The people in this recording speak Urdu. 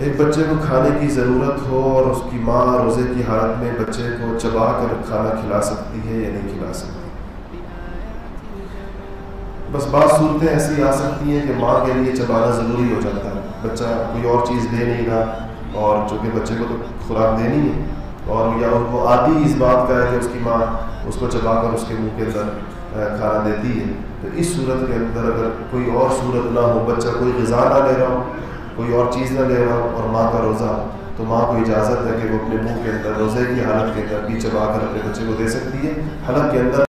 ایک بچے کو کھانے کی ضرورت ہو اور اس کی ماں روزے کی حالت میں بچے کو چبا کر کھانا کھلا سکتی ہے یا نہیں کھلا سکتی؟ بس بعض صورتیں ایسی آ سکتی ہیں کہ ماں کے لیے چبانا ضروری ہو جاتا ہے۔ بچہ کوئی اور چیز دے نہیں رہا اور چونکہ بچے کو تو خوراک دینی ہے اور یا ان کو آدھی اس بات کا ہے کہ اس کی ماں اس کو چبا کر اس کے منہ کے اندر کھانا دیتی ہے۔ تو اس صورت کے اندر اگر کوئی اور صورت نہ ہو، بچہ کوئی غذا نہ لے رہا ہو کوئی اور چیز نہ لے رہا اور ماں کا روزہ، تو ماں کو اجازت ہے کہ وہ اپنے منہ کے اندر روزے کی حالت کے اندر بھی چبا کر اپنے بچے کو دے سکتی ہے۔ حلق کے اندر